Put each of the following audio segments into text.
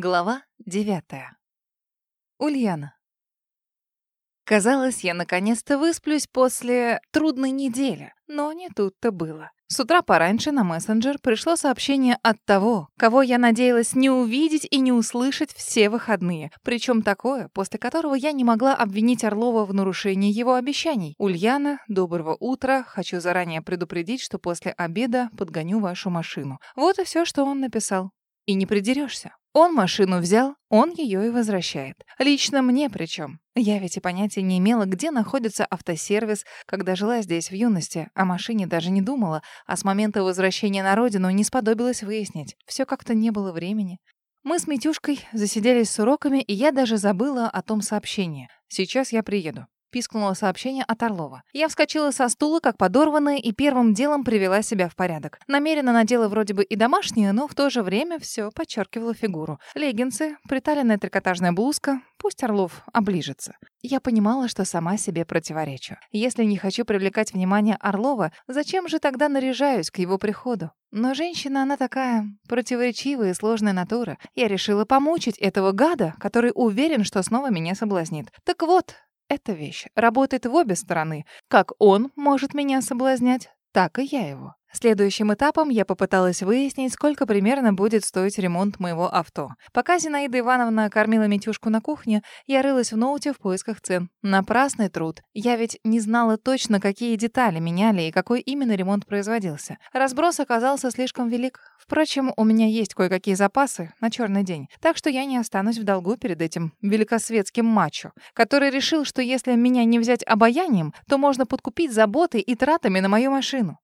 Глава девятая. Ульяна. Казалось, я наконец-то высплюсь после трудной недели, но не тут-то было. С утра пораньше на мессенджер пришло сообщение от того, кого я надеялась не увидеть и не услышать все выходные, причем такое, после которого я не могла обвинить Орлова в нарушении его обещаний. «Ульяна, доброго утра. Хочу заранее предупредить, что после обеда подгоню вашу машину». Вот и все, что он написал. И не придерешься. Он машину взял, он ее и возвращает. Лично мне причем. Я ведь и понятия не имела, где находится автосервис, когда жила здесь в юности. О машине даже не думала, а с момента возвращения на родину не сподобилась выяснить. Все как-то не было времени. Мы с Митюшкой засиделись с уроками, и я даже забыла о том сообщении. Сейчас я приеду. Пискнуло сообщение от Орлова. Я вскочила со стула, как подорванная, и первым делом привела себя в порядок. Намеренно надела вроде бы и домашнее, но в то же время все подчеркивало фигуру. Леггинсы, приталенная трикотажная блузка. Пусть Орлов оближется. Я понимала, что сама себе противоречу. Если не хочу привлекать внимание Орлова, зачем же тогда наряжаюсь к его приходу? Но женщина, она такая противоречивая и сложная натура. Я решила помучить этого гада, который уверен, что снова меня соблазнит. Так вот, эта вещь работает в обе стороны. Как он может меня соблазнять, так и я его. Следующим этапом я попыталась выяснить, сколько примерно будет стоить ремонт моего авто. Пока Зинаида Ивановна кормила Митюшку на кухне, я рылась в ноуте в поисках цен. Напрасный труд. Я ведь не знала точно, какие детали меняли и какой именно ремонт производился. Разброс оказался слишком велик. Впрочем, у меня есть кое-какие запасы на черный день, так что я не останусь в долгу перед этим великосветским мачо, который решил, что если меня не взять обаянием, то можно подкупить заботой и тратами на мою машину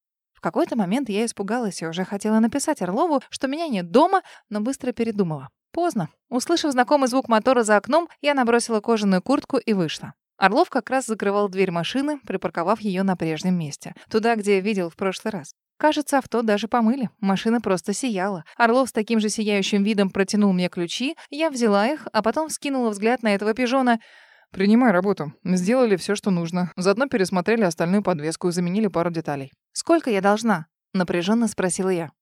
какой-то момент я испугалась и уже хотела написать Орлову, что меня нет дома, но быстро передумала. Поздно. Услышав знакомый звук мотора за окном, я набросила кожаную куртку и вышла. Орлов как раз закрывал дверь машины, припарковав ее на прежнем месте, туда, где я видел в прошлый раз. Кажется, авто даже помыли. Машина просто сияла. Орлов с таким же сияющим видом протянул мне ключи, я взяла их, а потом скинула взгляд на этого пижона — «Принимай работу. Сделали все, что нужно. Заодно пересмотрели остальную подвеску и заменили пару деталей». «Сколько я должна?» — напряженно спросила я.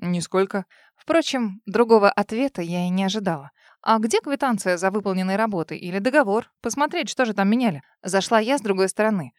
«Нисколько». Впрочем, другого ответа я и не ожидала. «А где квитанция за выполненные работы или договор? Посмотреть, что же там меняли?» Зашла я с другой стороны.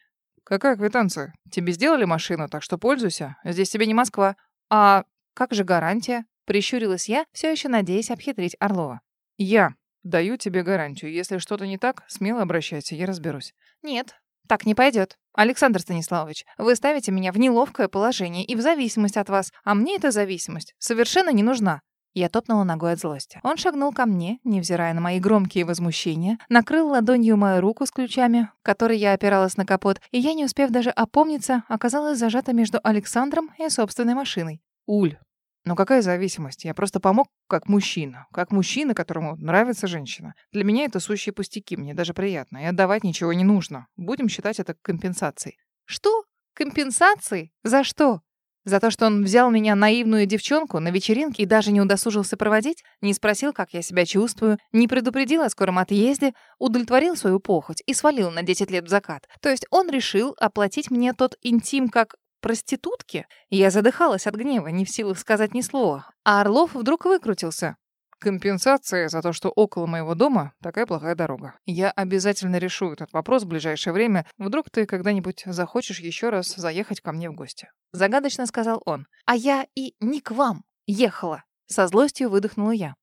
«Какая квитанция? Тебе сделали машину, так что пользуйся. Здесь тебе не Москва». «А как же гарантия?» Прищурилась я, все еще надеясь обхитрить Орлова. «Я Даю тебе гарантию. Если что-то не так, смело обращайся, я разберусь. Нет, так не пойдет. Александр Станиславович, вы ставите меня в неловкое положение и в зависимость от вас, а мне эта зависимость совершенно не нужна. Я топнула ногой от злости. Он шагнул ко мне, невзирая на мои громкие возмущения, накрыл ладонью мою руку с ключами, которой я опиралась на капот, и я, не успев даже опомниться, оказалась зажата между Александром и собственной машиной. «Уль, ну какая зависимость? Я просто помог как мужчина. Как мужчина, которому нравится женщина. Для меня это сущие пустяки, мне даже приятно. И отдавать ничего не нужно. Будем считать это компенсацией. Что? Компенсацией? За что? За то, что он взял меня, наивную девчонку, на вечеринке и даже не удосужился проводить? Не спросил, как я себя чувствую, не предупредил о скором отъезде, удовлетворил свою похоть и свалил на 10 лет в закат. То есть он решил оплатить мне тот интим как проститутки? Я задыхалась от гнева, не в силах сказать ни слова. А Орлов вдруг выкрутился. Компенсация за то, что около моего дома такая плохая дорога. Я обязательно решу этот вопрос в ближайшее время. Вдруг ты когда-нибудь захочешь еще раз заехать ко мне в гости. Загадочно сказал он. А я и не к вам ехала. Со злостью выдохнула я.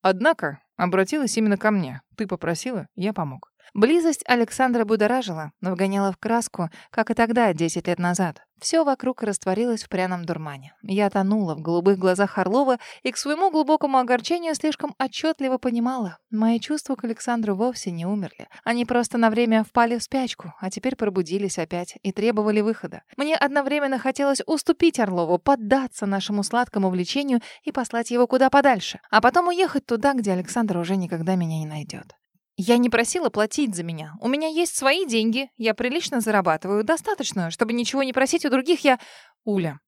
Однако обратилась именно ко мне. Ты попросила, я помог. Близость Александра будоражила, но вгоняла в краску, как и тогда, 10 лет назад. Все вокруг растворилось в пряном дурмане. Я тонула в голубых глазах Орлова и к своему глубокому огорчению слишком отчетливо понимала, мои чувства к Александру вовсе не умерли. Они просто на время впали в спячку, а теперь пробудились опять и требовали выхода. Мне одновременно хотелось уступить Орлову, поддаться нашему сладкому влечению и послать его куда подальше, а потом уехать туда, где Александр уже никогда меня не найдет. Я не просила платить за меня. У меня есть свои деньги. Я прилично зарабатываю. Достаточно, чтобы ничего не просить у других. Я... Уля,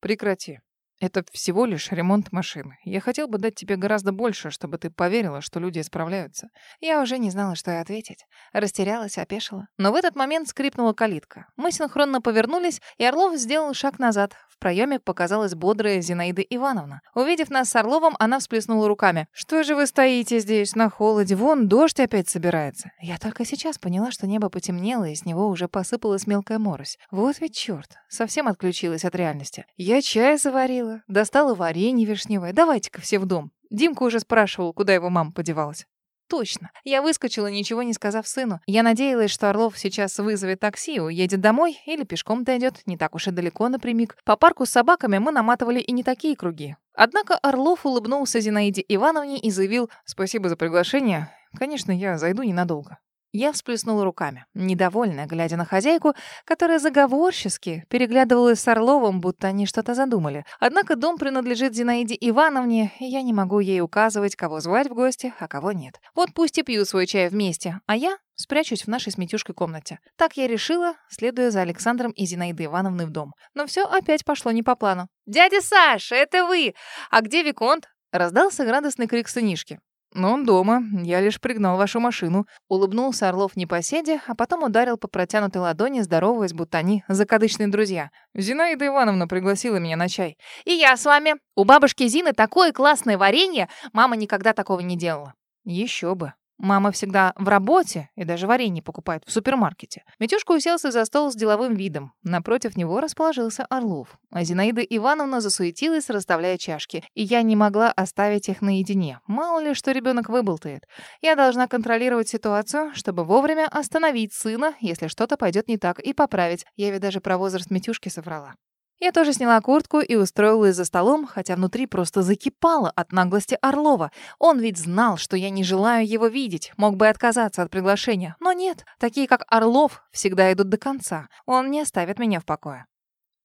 прекрати. Это всего лишь ремонт машины. Я хотел бы дать тебе гораздо больше, чтобы ты поверила, что люди справляются. Я уже не знала, что и ответить. Растерялась, опешила. Но в этот момент скрипнула калитка. Мы синхронно повернулись, и Орлов сделал шаг назад. В проеме показалась бодрая Зинаида Ивановна. Увидев нас с Орловым, она всплеснула руками. «Что же вы стоите здесь на холоде? Вон дождь опять собирается». Я только сейчас поняла, что небо потемнело, и с него уже посыпалась мелкая морось. Вот ведь черт, совсем отключилась от реальности. Я чай заварила, достала варенье вишневое. Давайте-ка все в дом. Димка уже спрашивал, куда его мама подевалась. Точно. Я выскочила, ничего не сказав сыну. Я надеялась, что Орлов сейчас вызовет такси, уедет домой или пешком дойдет, не так уж и далеко напрямик. По парку с собаками мы наматывали и не такие круги. Однако Орлов улыбнулся Зинаиде Ивановне и заявил «Спасибо за приглашение. Конечно, я зайду ненадолго». Я всплеснула руками, недовольная, глядя на хозяйку, которая заговорчески переглядывалась с Орловым, будто они что-то задумали. Однако дом принадлежит Зинаиде Ивановне, и я не могу ей указывать, кого звать в гости, а кого нет. Вот пусть и пьют свой чай вместе, а я спрячусь в нашей с Митюшкой комнате. Так я решила, следуя за Александром и Зинаидой Ивановной в дом. Но все опять пошло не по плану. «Дядя Саша, это вы! А где Виконт?» Раздался радостный крик сынишки. «Но он дома. Я лишь пригнал вашу машину». Улыбнулся Орлов непоседе, а потом ударил по протянутой ладони, здороваясь, будто они закадычные друзья. «Зинаида Ивановна пригласила меня на чай». «И я с вами. У бабушки Зины такое классное варенье. Мама никогда такого не делала». «Еще бы». Мама всегда в работе и даже варенье покупает в супермаркете. Митюшка уселся за стол с деловым видом. Напротив него расположился Орлов. А Зинаида Ивановна засуетилась, расставляя чашки. И я не могла оставить их наедине. Мало ли, что ребенок выболтает. Я должна контролировать ситуацию, чтобы вовремя остановить сына, если что-то пойдет не так, и поправить. Я ведь даже про возраст Митюшки соврала. Я тоже сняла куртку и устроилась за столом, хотя внутри просто закипала от наглости Орлова. Он ведь знал, что я не желаю его видеть, мог бы отказаться от приглашения. Но нет, такие как Орлов всегда идут до конца. Он не оставит меня в покое.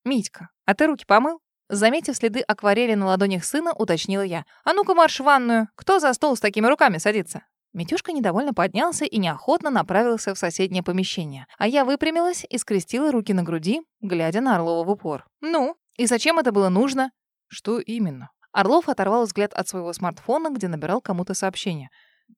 «Митька, а ты руки помыл?» Заметив следы акварели на ладонях сына, уточнила я. «А ну-ка марш в ванную! Кто за стол с такими руками садится?» Митюшка недовольно поднялся и неохотно направился в соседнее помещение. А я выпрямилась и скрестила руки на груди, глядя на Орлова в упор. «Ну, и зачем это было нужно?» «Что именно?» Орлов оторвал взгляд от своего смартфона, где набирал кому-то сообщение.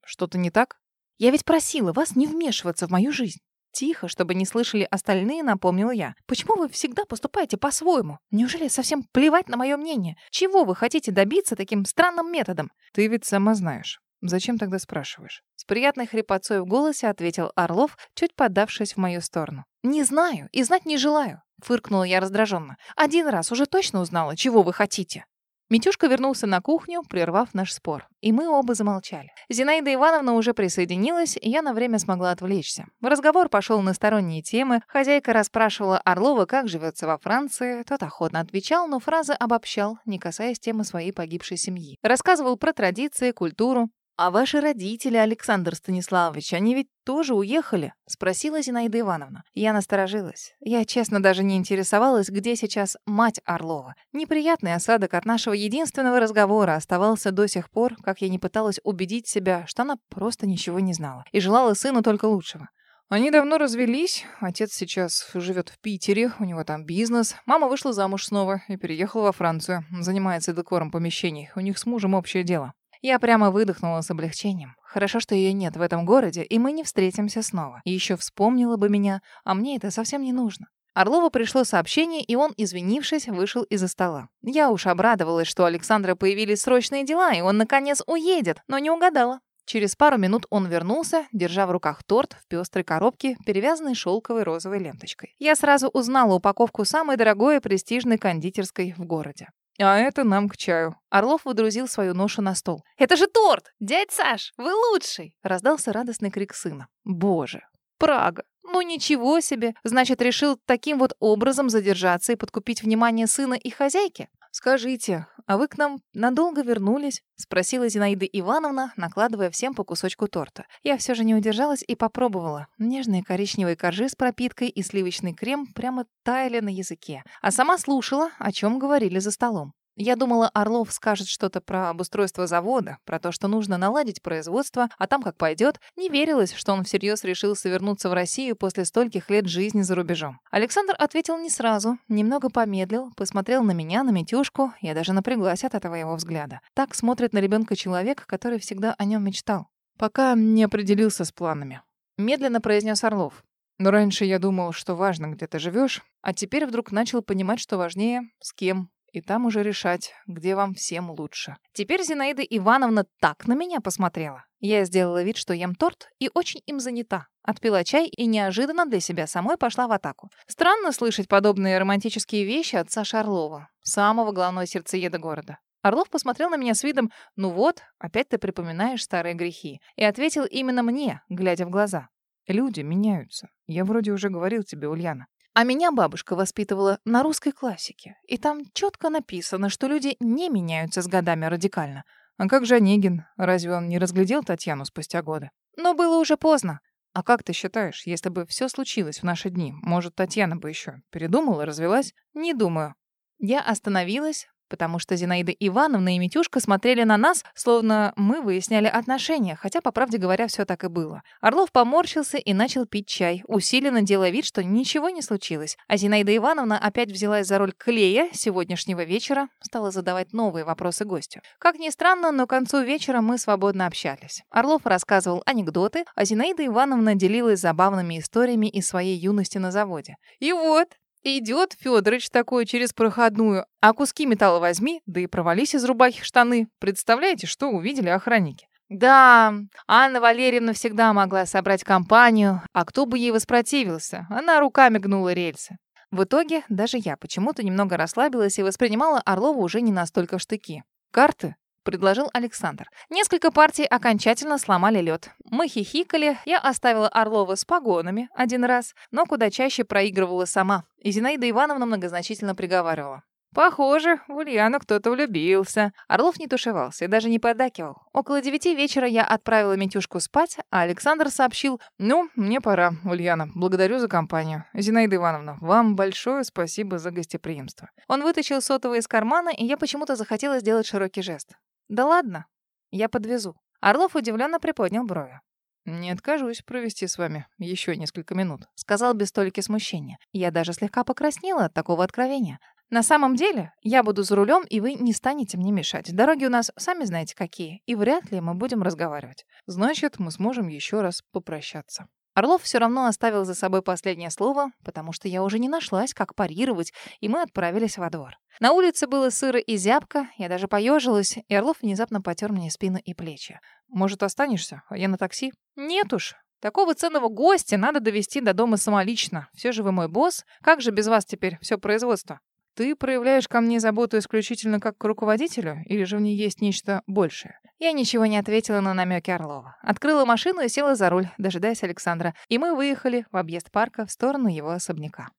«Что-то не так?» «Я ведь просила вас не вмешиваться в мою жизнь». Тихо, чтобы не слышали остальные, напомнила я. «Почему вы всегда поступаете по-своему? Неужели совсем плевать на мое мнение? Чего вы хотите добиться таким странным методом?» «Ты ведь сама знаешь. Зачем тогда спрашиваешь? С приятной хрипотцой в голосе ответил Орлов, чуть подавшись в мою сторону. Не знаю и знать не желаю, фыркнула я раздраженно. Один раз уже точно узнала, чего вы хотите. Митюшка вернулся на кухню, прервав наш спор. И мы оба замолчали. Зинаида Ивановна уже присоединилась, и я на время смогла отвлечься. Разговор пошел на сторонние темы. Хозяйка расспрашивала Орлова, как живется во Франции. Тот охотно отвечал, но фразы обобщал, не касаясь темы своей погибшей семьи. Рассказывал про традиции, культуру. «А ваши родители, Александр Станиславович, они ведь тоже уехали?» — спросила Зинаида Ивановна. Я насторожилась. Я, честно, даже не интересовалась, где сейчас мать Орлова. Неприятный осадок от нашего единственного разговора оставался до сих пор, как я не пыталась убедить себя, что она просто ничего не знала и желала сыну только лучшего. Они давно развелись. Отец сейчас живет в Питере, у него там бизнес. Мама вышла замуж снова и переехала во Францию. Занимается декором помещений. У них с мужем общее дело. Я прямо выдохнула с облегчением. Хорошо, что ее нет в этом городе, и мы не встретимся снова. Еще вспомнила бы меня, а мне это совсем не нужно. Орлову пришло сообщение, и он, извинившись, вышел из-за стола. Я уж обрадовалась, что у Александра появились срочные дела, и он, наконец, уедет, но не угадала. Через пару минут он вернулся, держа в руках торт в пестрой коробке, перевязанной шелковой розовой ленточкой. Я сразу узнала упаковку самой дорогой и престижной кондитерской в городе. А это нам к чаю. Орлов выдрузил свою ношу на стол. «Это же торт! Дядь Саш, вы лучший!» Раздался радостный крик сына. «Боже, Прага! Ну ничего себе! Значит, решил таким вот образом задержаться и подкупить внимание сына и хозяйки? «Скажите, а вы к нам надолго вернулись?» — спросила Зинаида Ивановна, накладывая всем по кусочку торта. Я все же не удержалась и попробовала. Нежные коричневые коржи с пропиткой и сливочный крем прямо таяли на языке. А сама слушала, о чем говорили за столом. Я думала, Орлов скажет что-то про обустройство завода, про то, что нужно наладить производство, а там как пойдет. Не верилось, что он всерьез решил вернуться в Россию после стольких лет жизни за рубежом. Александр ответил не сразу, немного помедлил, посмотрел на меня, на Митюшку. Я даже напряглась от этого его взгляда. Так смотрит на ребенка человек, который всегда о нем мечтал. «Пока не определился с планами», — медленно произнес Орлов. «Но раньше я думал, что важно, где ты живешь, а теперь вдруг начал понимать, что важнее, с кем и там уже решать, где вам всем лучше. Теперь Зинаида Ивановна так на меня посмотрела. Я сделала вид, что ем торт, и очень им занята. Отпила чай и неожиданно для себя самой пошла в атаку. Странно слышать подобные романтические вещи от Саши Орлова, самого главного сердцееда города. Орлов посмотрел на меня с видом «Ну вот, опять ты припоминаешь старые грехи», и ответил именно мне, глядя в глаза. «Люди меняются. Я вроде уже говорил тебе, Ульяна. А меня бабушка воспитывала на русской классике. И там четко написано, что люди не меняются с годами радикально. А как же Онегин? Разве он не разглядел Татьяну спустя годы? Но было уже поздно. А как ты считаешь, если бы все случилось в наши дни, может, Татьяна бы еще передумала, развелась? Не думаю. Я остановилась, потому что Зинаида Ивановна и Митюшка смотрели на нас, словно мы выясняли отношения, хотя, по правде говоря, все так и было. Орлов поморщился и начал пить чай, усиленно делая вид, что ничего не случилось. А Зинаида Ивановна опять взялась за роль клея сегодняшнего вечера, стала задавать новые вопросы гостю. Как ни странно, но к концу вечера мы свободно общались. Орлов рассказывал анекдоты, а Зинаида Ивановна делилась забавными историями из своей юности на заводе. И вот, Идет Федорович такой через проходную, а куски металла возьми, да и провались из рубахи штаны. Представляете, что увидели охранники? Да, Анна Валерьевна всегда могла собрать компанию, а кто бы ей воспротивился? Она руками гнула рельсы. В итоге даже я почему-то немного расслабилась и воспринимала Орлова уже не настолько в штыки. Карты предложил Александр. Несколько партий окончательно сломали лед. Мы хихикали, я оставила Орлова с погонами один раз, но куда чаще проигрывала сама. И Зинаида Ивановна многозначительно приговаривала. Похоже, в Ульяну кто-то влюбился. Орлов не тушевался и даже не поддакивал. Около девяти вечера я отправила Митюшку спать, а Александр сообщил, «Ну, мне пора, Ульяна. Благодарю за компанию. Зинаида Ивановна, вам большое спасибо за гостеприимство». Он вытащил сотовый из кармана, и я почему-то захотела сделать широкий жест. «Да ладно, я подвезу». Орлов удивленно приподнял брови. «Не откажусь провести с вами еще несколько минут», — сказал без столики смущения. Я даже слегка покраснела от такого откровения. «На самом деле, я буду за рулем, и вы не станете мне мешать. Дороги у нас сами знаете какие, и вряд ли мы будем разговаривать. Значит, мы сможем еще раз попрощаться». Орлов все равно оставил за собой последнее слово, потому что я уже не нашлась, как парировать, и мы отправились во двор. На улице было сыро и зябко, я даже поежилась, и Орлов внезапно потер мне спину и плечи. «Может, останешься? А я на такси?» «Нет уж. Такого ценного гостя надо довести до дома самолично. Все же вы мой босс. Как же без вас теперь все производство?» Ты проявляешь ко мне заботу исключительно как к руководителю, или же в ней есть нечто большее? Я ничего не ответила на намеки Орлова. Открыла машину и села за руль, дожидаясь Александра, и мы выехали в объезд парка в сторону его особняка.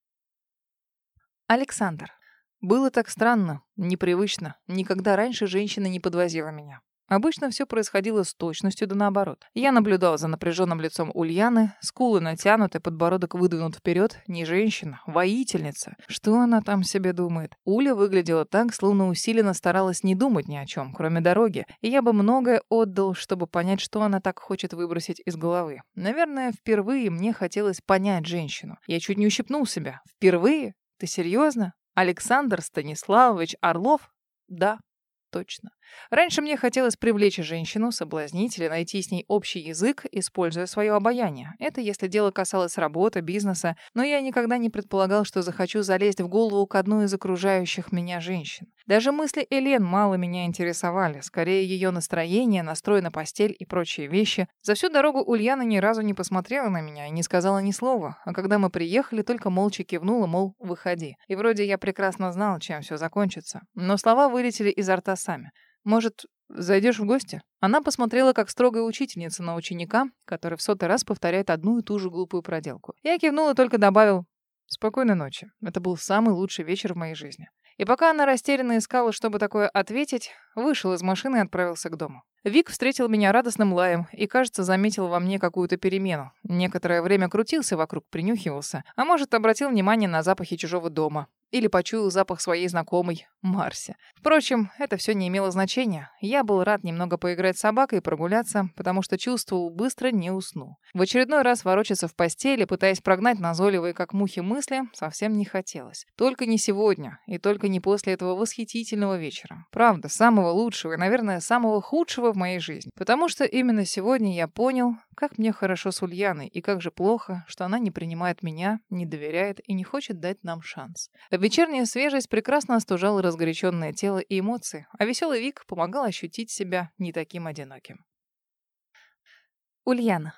Александр. Было так странно, непривычно. Никогда раньше женщина не подвозила меня. Обычно все происходило с точностью да наоборот. Я наблюдал за напряженным лицом Ульяны, скулы натянуты, подбородок выдвинут вперед. Не женщина, воительница. Что она там себе думает? Уля выглядела так, словно усиленно старалась не думать ни о чем, кроме дороги. И я бы многое отдал, чтобы понять, что она так хочет выбросить из головы. Наверное, впервые мне хотелось понять женщину. Я чуть не ущипнул себя. Впервые? Ты серьезно? Александр Станиславович Орлов? Да, точно. Раньше мне хотелось привлечь женщину, соблазнить или найти с ней общий язык, используя свое обаяние. Это если дело касалось работы, бизнеса, но я никогда не предполагал, что захочу залезть в голову к одной из окружающих меня женщин. Даже мысли Элен мало меня интересовали, скорее ее настроение, настрой на постель и прочие вещи. За всю дорогу Ульяна ни разу не посмотрела на меня и не сказала ни слова, а когда мы приехали, только молча кивнула, мол, выходи. И вроде я прекрасно знал, чем все закончится. Но слова вылетели изо рта сами. Может, зайдешь в гости?» Она посмотрела, как строгая учительница на ученика, который в сотый раз повторяет одну и ту же глупую проделку. Я кивнул и только добавил «Спокойной ночи. Это был самый лучший вечер в моей жизни». И пока она растерянно искала, чтобы такое ответить, вышел из машины и отправился к дому. Вик встретил меня радостным лаем и, кажется, заметил во мне какую-то перемену. Некоторое время крутился вокруг, принюхивался, а может, обратил внимание на запахи чужого дома. Или почуял запах своей знакомой Марси. Впрочем, это все не имело значения. Я был рад немного поиграть с собакой и прогуляться, потому что чувствовал, быстро не усну. В очередной раз ворочаться в постели, пытаясь прогнать назойливые как мухи мысли, совсем не хотелось. Только не сегодня, и только не после этого восхитительного вечера. Правда, самого лучшего и, наверное, самого худшего в моей жизни. Потому что именно сегодня я понял, как мне хорошо с Ульяной, и как же плохо, что она не принимает меня, не доверяет и не хочет дать нам шанс. Вечерняя свежесть прекрасно остужала разгоряченное тело и эмоции, а веселый Вик помогал ощутить себя не таким одиноким. Ульяна.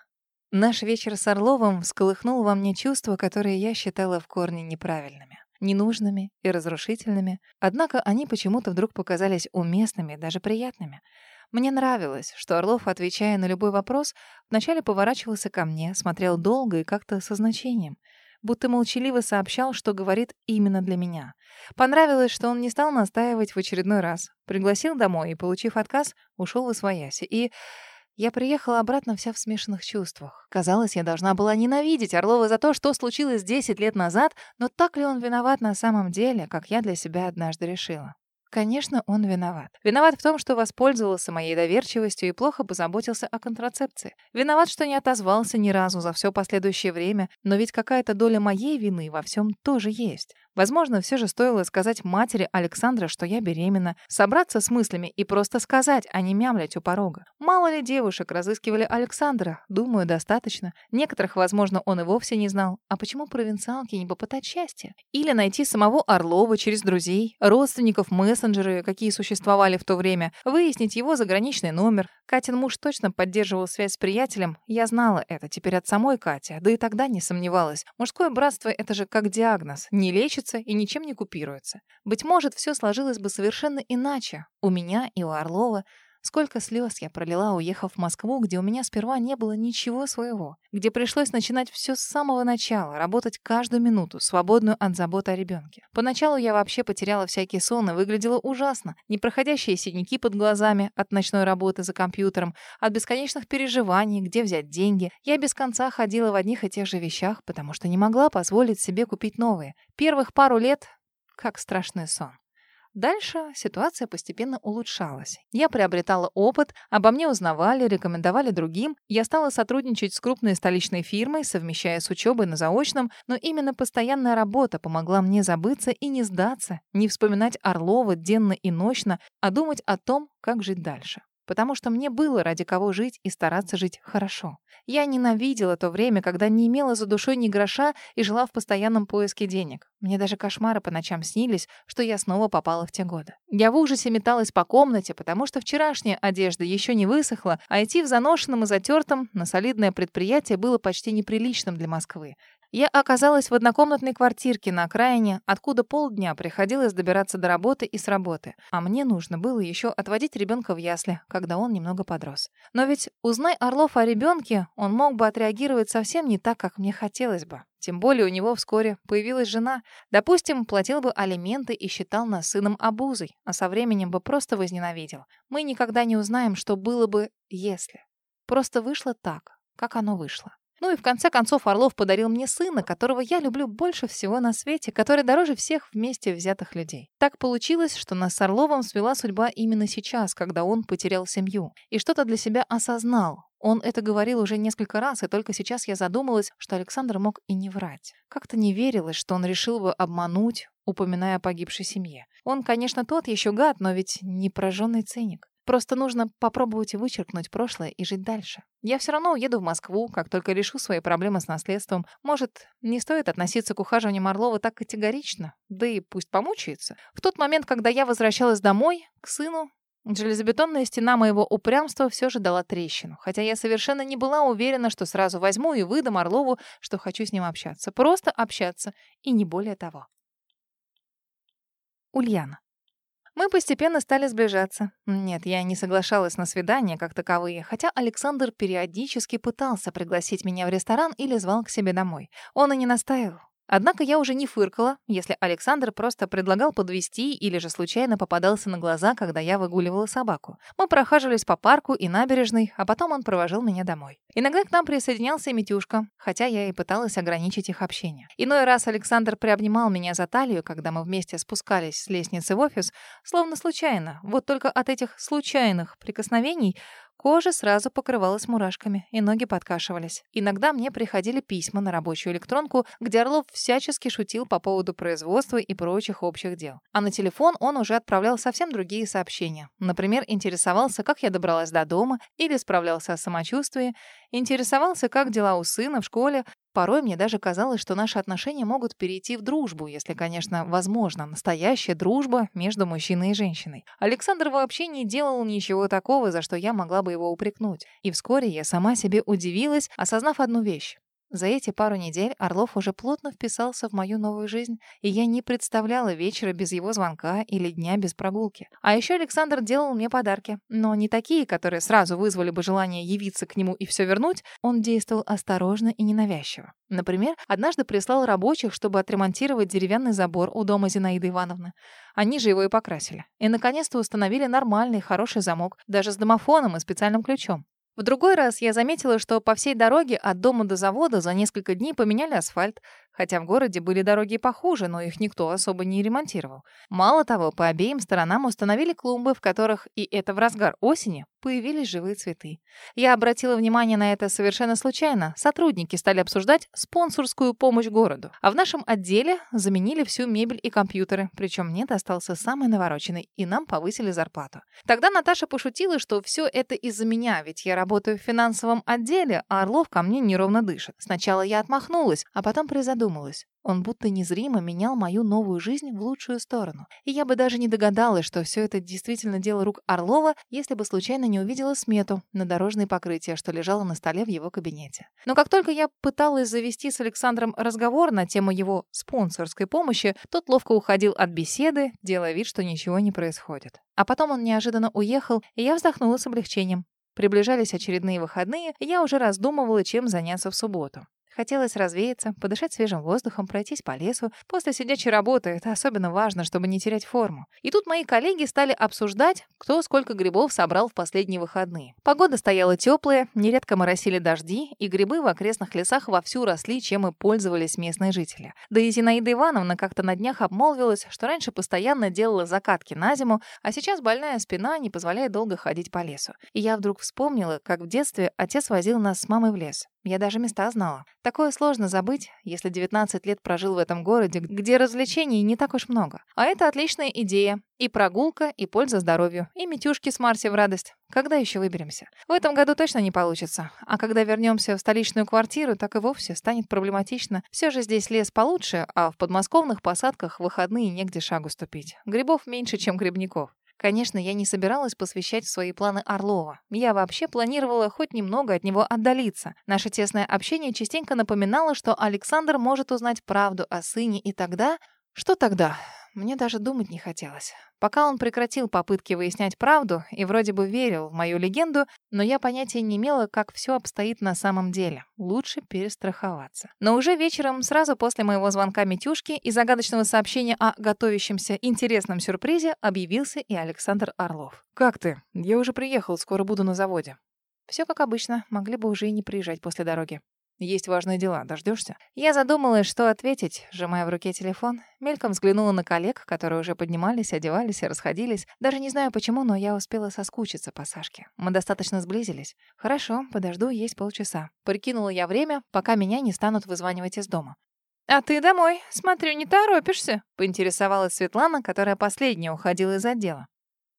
Наш вечер с Орловым всколыхнул во мне чувства, которые я считала в корне неправильными, ненужными и разрушительными, однако они почему-то вдруг показались уместными, даже приятными — мне нравилось, что Орлов, отвечая на любой вопрос, вначале поворачивался ко мне, смотрел долго и как-то со значением, будто молчаливо сообщал, что говорит именно для меня. Понравилось, что он не стал настаивать в очередной раз. Пригласил домой и, получив отказ, ушел в освояси. И я приехала обратно вся в смешанных чувствах. Казалось, я должна была ненавидеть Орлова за то, что случилось 10 лет назад, но так ли он виноват на самом деле, как я для себя однажды решила? Конечно, он виноват. Виноват в том, что воспользовался моей доверчивостью и плохо позаботился о контрацепции. Виноват, что не отозвался ни разу за все последующее время, но ведь какая-то доля моей вины во всем тоже есть. Возможно, все же стоило сказать матери Александра, что я беременна, собраться с мыслями и просто сказать, а не мямлять у порога. Мало ли девушек разыскивали Александра? Думаю, достаточно. Некоторых, возможно, он и вовсе не знал. А почему провинциалки не попытать счастья? Или найти самого Орлова через друзей, родственников, мессенджеры, какие существовали в то время, выяснить его заграничный номер. Катин муж точно поддерживал связь с приятелем. Я знала это теперь от самой Кати, да и тогда не сомневалась. Мужское братство — это же как диагноз. Не лечится, лечится и ничем не купируется. Быть может, все сложилось бы совершенно иначе. У меня и у Орлова. Сколько слез я пролила, уехав в Москву, где у меня сперва не было ничего своего, где пришлось начинать все с самого начала, работать каждую минуту, свободную от заботы о ребенке. Поначалу я вообще потеряла всякий сон и выглядела ужасно. Непроходящие синяки под глазами от ночной работы за компьютером, от бесконечных переживаний, где взять деньги. Я без конца ходила в одних и тех же вещах, потому что не могла позволить себе купить новые. Первых пару лет — как страшный сон. Дальше ситуация постепенно улучшалась. Я приобретала опыт, обо мне узнавали, рекомендовали другим. Я стала сотрудничать с крупной столичной фирмой, совмещая с учебой на заочном, но именно постоянная работа помогла мне забыться и не сдаться, не вспоминать Орлова денно и ночно, а думать о том, как жить дальше потому что мне было ради кого жить и стараться жить хорошо. Я ненавидела то время, когда не имела за душой ни гроша и жила в постоянном поиске денег. Мне даже кошмары по ночам снились, что я снова попала в те годы. Я в ужасе металась по комнате, потому что вчерашняя одежда еще не высохла, а идти в заношенном и затертом на солидное предприятие было почти неприличным для Москвы. Я оказалась в однокомнатной квартирке на окраине, откуда полдня приходилось добираться до работы и с работы. А мне нужно было еще отводить ребенка в ясли, когда он немного подрос. Но ведь, узнай Орлов о ребенке, он мог бы отреагировать совсем не так, как мне хотелось бы. Тем более у него вскоре появилась жена. Допустим, платил бы алименты и считал нас сыном обузой, а со временем бы просто возненавидел. Мы никогда не узнаем, что было бы, если. Просто вышло так, как оно вышло. Ну и в конце концов Орлов подарил мне сына, которого я люблю больше всего на свете, который дороже всех вместе взятых людей. Так получилось, что нас с Орловым свела судьба именно сейчас, когда он потерял семью и что-то для себя осознал. Он это говорил уже несколько раз, и только сейчас я задумалась, что Александр мог и не врать. Как-то не верилось, что он решил бы обмануть, упоминая о погибшей семье. Он, конечно, тот еще гад, но ведь не прожженный циник. Просто нужно попробовать вычеркнуть прошлое и жить дальше. Я все равно уеду в Москву, как только решу свои проблемы с наследством. Может, не стоит относиться к ухаживанию Орлова так категорично? Да и пусть помучается. В тот момент, когда я возвращалась домой, к сыну, Железобетонная стена моего упрямства все же дала трещину, хотя я совершенно не была уверена, что сразу возьму и выдам Орлову, что хочу с ним общаться. Просто общаться, и не более того. Ульяна. Мы постепенно стали сближаться. Нет, я не соглашалась на свидания как таковые, хотя Александр периодически пытался пригласить меня в ресторан или звал к себе домой. Он и не настаивал. Однако я уже не фыркала, если Александр просто предлагал подвести или же случайно попадался на глаза, когда я выгуливала собаку. Мы прохаживались по парку и набережной, а потом он провожал меня домой. Иногда к нам присоединялся Митюшка, хотя я и пыталась ограничить их общение. Иной раз Александр приобнимал меня за талию, когда мы вместе спускались с лестницы в офис, словно случайно. Вот только от этих случайных прикосновений Кожа сразу покрывалась мурашками, и ноги подкашивались. Иногда мне приходили письма на рабочую электронку, где Орлов всячески шутил по поводу производства и прочих общих дел. А на телефон он уже отправлял совсем другие сообщения. Например, интересовался, как я добралась до дома, или справлялся о самочувствии, интересовался, как дела у сына в школе, Порой мне даже казалось, что наши отношения могут перейти в дружбу, если, конечно, возможно, настоящая дружба между мужчиной и женщиной. Александр вообще не делал ничего такого, за что я могла бы его упрекнуть. И вскоре я сама себе удивилась, осознав одну вещь. За эти пару недель Орлов уже плотно вписался в мою новую жизнь, и я не представляла вечера без его звонка или дня без прогулки. А еще Александр делал мне подарки, но не такие, которые сразу вызвали бы желание явиться к нему и все вернуть. Он действовал осторожно и ненавязчиво. Например, однажды прислал рабочих, чтобы отремонтировать деревянный забор у дома Зинаиды Ивановны. Они же его и покрасили. И наконец-то установили нормальный, хороший замок, даже с домофоном и специальным ключом. В другой раз я заметила, что по всей дороге от дома до завода за несколько дней поменяли асфальт, хотя в городе были дороги похуже, но их никто особо не ремонтировал. Мало того, по обеим сторонам установили клумбы, в которых, и это в разгар осени, появились живые цветы. Я обратила внимание на это совершенно случайно. Сотрудники стали обсуждать спонсорскую помощь городу. А в нашем отделе заменили всю мебель и компьютеры, причем мне достался самый навороченный, и нам повысили зарплату. Тогда Наташа пошутила, что все это из-за меня, ведь я работаю в финансовом отделе, а Орлов ко мне неровно дышит. Сначала я отмахнулась, а потом призадумалась. Он будто незримо менял мою новую жизнь в лучшую сторону. И я бы даже не догадалась, что все это действительно дело рук Орлова, если бы случайно не увидела смету на дорожное покрытие, что лежало на столе в его кабинете. Но как только я пыталась завести с Александром разговор на тему его спонсорской помощи, тот ловко уходил от беседы, делая вид, что ничего не происходит. А потом он неожиданно уехал, и я вздохнула с облегчением. Приближались очередные выходные, и я уже раздумывала, чем заняться в субботу. Хотелось развеяться, подышать свежим воздухом, пройтись по лесу. После сидячей работы это особенно важно, чтобы не терять форму. И тут мои коллеги стали обсуждать, кто сколько грибов собрал в последние выходные. Погода стояла теплая, нередко моросили дожди, и грибы в окрестных лесах вовсю росли, чем и пользовались местные жители. Да и Зинаида Ивановна как-то на днях обмолвилась, что раньше постоянно делала закатки на зиму, а сейчас больная спина не позволяет долго ходить по лесу. И я вдруг вспомнила, как в детстве отец возил нас с мамой в лес. Я даже места знала. Такое сложно забыть, если 19 лет прожил в этом городе, где развлечений не так уж много. А это отличная идея. И прогулка, и польза здоровью, и метюшки с Марси в радость. Когда еще выберемся? В этом году точно не получится. А когда вернемся в столичную квартиру, так и вовсе станет проблематично. Все же здесь лес получше, а в подмосковных посадках выходные негде шагу ступить. Грибов меньше, чем грибников. Конечно, я не собиралась посвящать свои планы Орлова. Я вообще планировала хоть немного от него отдалиться. Наше тесное общение частенько напоминало, что Александр может узнать правду о сыне, и тогда... Что тогда? Мне даже думать не хотелось. Пока он прекратил попытки выяснять правду и вроде бы верил в мою легенду, но я понятия не имела, как все обстоит на самом деле. Лучше перестраховаться. Но уже вечером, сразу после моего звонка Митюшки и загадочного сообщения о готовящемся интересном сюрпризе, объявился и Александр Орлов. «Как ты? Я уже приехал, скоро буду на заводе». Все как обычно, могли бы уже и не приезжать после дороги. Есть важные дела. Дождешься? Я задумалась, что ответить, сжимая в руке телефон. Мельком взглянула на коллег, которые уже поднимались, одевались и расходились. Даже не знаю почему, но я успела соскучиться по Сашке. Мы достаточно сблизились. Хорошо, подожду, есть полчаса. Прикинула я время, пока меня не станут вызванивать из дома. «А ты домой? Смотрю, не торопишься?» — поинтересовалась Светлана, которая последняя уходила из отдела.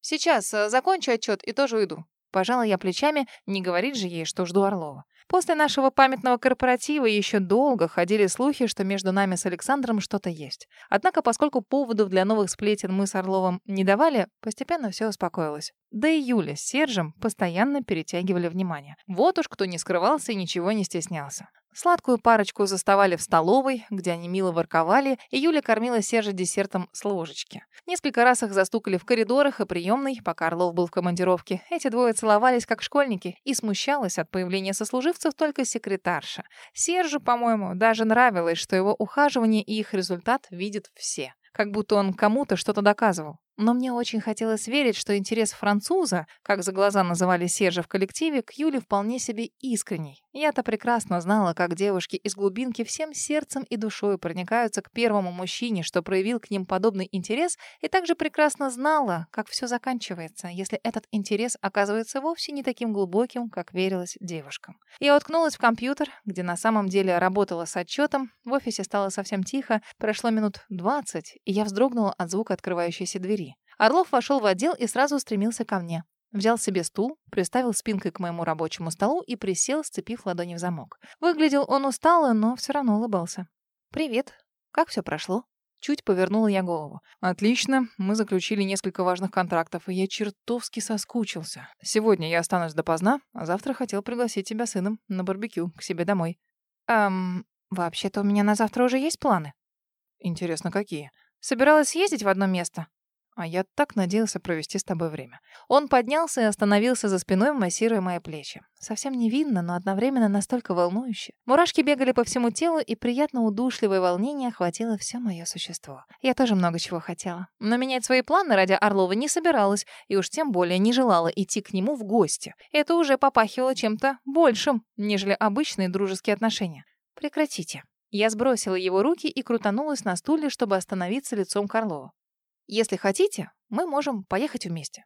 «Сейчас э, закончу отчет и тоже уйду». Пожала я плечами, не говорить же ей, что жду Орлова. После нашего памятного корпоратива еще долго ходили слухи, что между нами с Александром что-то есть. Однако, поскольку поводов для новых сплетен мы с Орловым не давали, постепенно все успокоилось. Да и Юля с Сержем постоянно перетягивали внимание. Вот уж кто не скрывался и ничего не стеснялся. Сладкую парочку заставали в столовой, где они мило ворковали, и Юля кормила Сержа десертом с ложечки. Несколько раз их застукали в коридорах и приемной, пока Орлов был в командировке. Эти двое целовались как школьники, и смущалась от появления сослуживцев только секретарша. Сержу, по-моему, даже нравилось, что его ухаживание и их результат видят все. Как будто он кому-то что-то доказывал. Но мне очень хотелось верить, что интерес француза, как за глаза называли Сержа в коллективе, к Юле вполне себе искренний. Я-то прекрасно знала, как девушки из глубинки всем сердцем и душой проникаются к первому мужчине, что проявил к ним подобный интерес, и также прекрасно знала, как все заканчивается, если этот интерес оказывается вовсе не таким глубоким, как верилось девушкам. Я уткнулась в компьютер, где на самом деле работала с отчетом, в офисе стало совсем тихо, прошло минут двадцать, и я вздрогнула от звука открывающейся двери. Орлов вошел в отдел и сразу устремился ко мне. Взял себе стул, приставил спинкой к моему рабочему столу и присел, сцепив ладони в замок. Выглядел он устало, но все равно улыбался. «Привет. Как все прошло?» Чуть повернула я голову. «Отлично. Мы заключили несколько важных контрактов, и я чертовски соскучился. Сегодня я останусь допоздна, а завтра хотел пригласить тебя сыном на барбекю к себе домой». «Эм, вообще-то у меня на завтра уже есть планы». «Интересно, какие?» «Собиралась съездить в одно место. А я так надеялся провести с тобой время. Он поднялся и остановился за спиной, массируя мои плечи. Совсем невинно, но одновременно настолько волнующе. Мурашки бегали по всему телу, и приятно удушливое волнение охватило все мое существо. Я тоже много чего хотела. Но менять свои планы ради Орлова не собиралась, и уж тем более не желала идти к нему в гости. Это уже попахивало чем-то большим, нежели обычные дружеские отношения. Прекратите. Я сбросила его руки и крутанулась на стуле, чтобы остановиться лицом к Орлову. Если хотите, мы можем поехать вместе».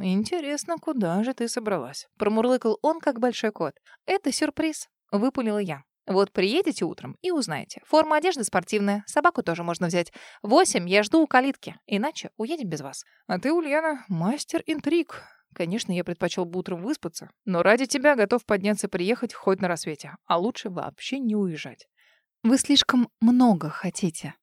«Интересно, куда же ты собралась?» Промурлыкал он, как большой кот. «Это сюрприз», — выпалила я. «Вот приедете утром и узнаете. Форма одежды спортивная, собаку тоже можно взять. Восемь я жду у калитки, иначе уедем без вас». «А ты, Ульяна, мастер интриг. Конечно, я предпочел бы утром выспаться, но ради тебя готов подняться приехать хоть на рассвете, а лучше вообще не уезжать». «Вы слишком много хотите»,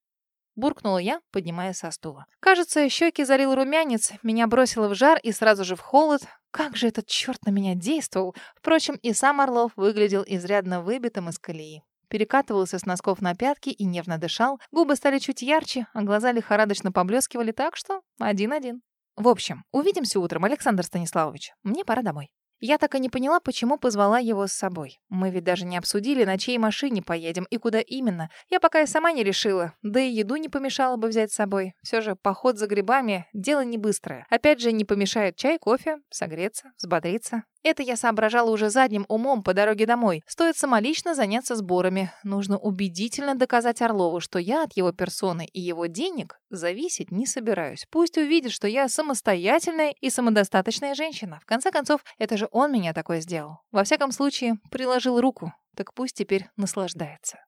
буркнула я, поднимаясь со стула. Кажется, щеки залил румянец, меня бросило в жар и сразу же в холод. Как же этот черт на меня действовал! Впрочем, и сам Орлов выглядел изрядно выбитым из колеи. Перекатывался с носков на пятки и нервно дышал, губы стали чуть ярче, а глаза лихорадочно поблескивали так, что один-один. В общем, увидимся утром, Александр Станиславович. Мне пора домой. Я так и не поняла, почему позвала его с собой. Мы ведь даже не обсудили, на чьей машине поедем и куда именно. Я пока и сама не решила. Да и еду не помешало бы взять с собой. Все же поход за грибами — дело не быстрое. Опять же, не помешает чай, кофе, согреться, взбодриться. Это я соображала уже задним умом по дороге домой. Стоит самолично заняться сборами. Нужно убедительно доказать Орлову, что я от его персоны и его денег зависеть не собираюсь. Пусть увидит, что я самостоятельная и самодостаточная женщина. В конце концов, это же он меня такой сделал. Во всяком случае, приложил руку. Так пусть теперь наслаждается.